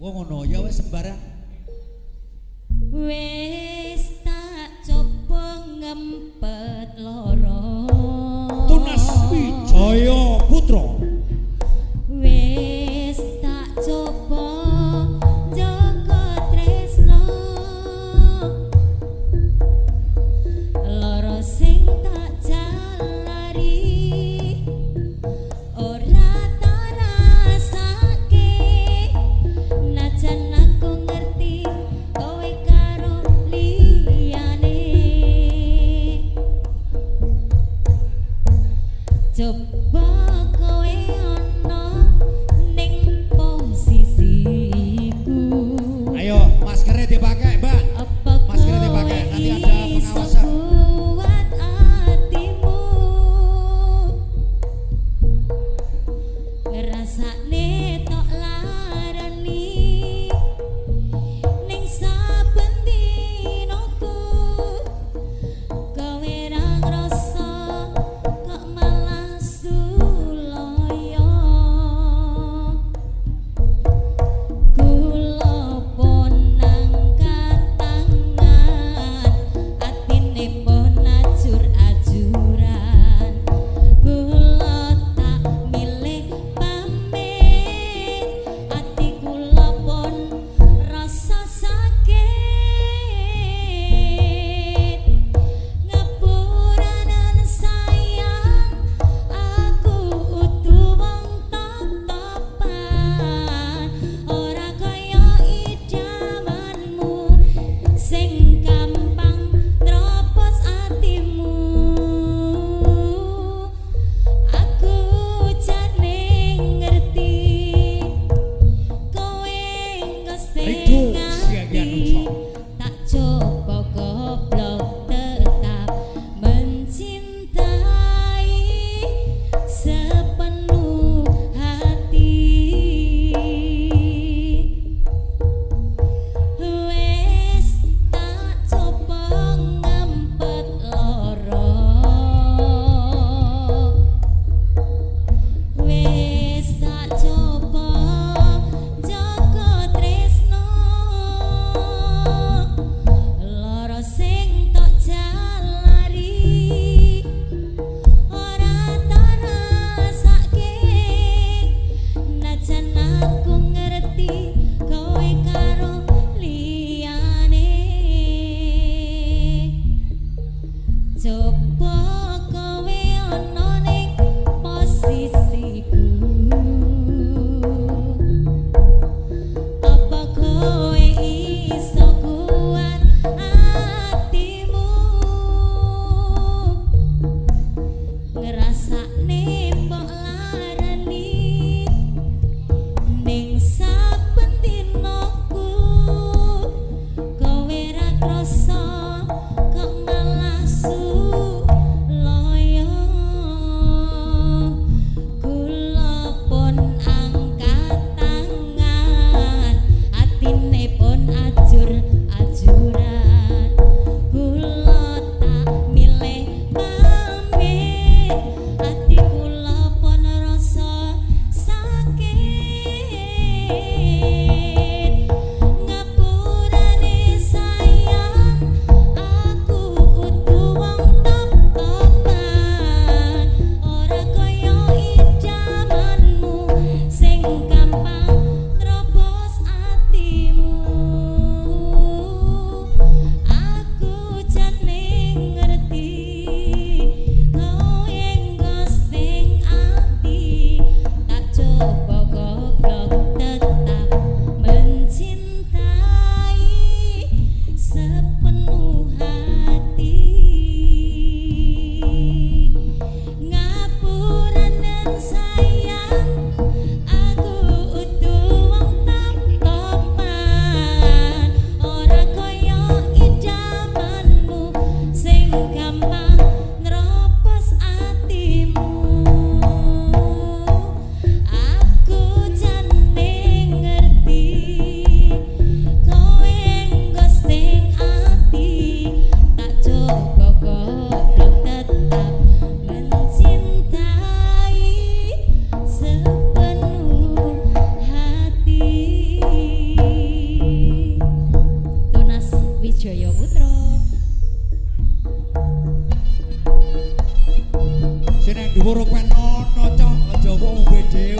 Wong ngono ya wis sembarang. Wis tak coba ngempet loro. Tunas Wijaya Coba kau yang Jaya Putra. Sing dhuwur pen ana cok aja kok ngombe dhewe.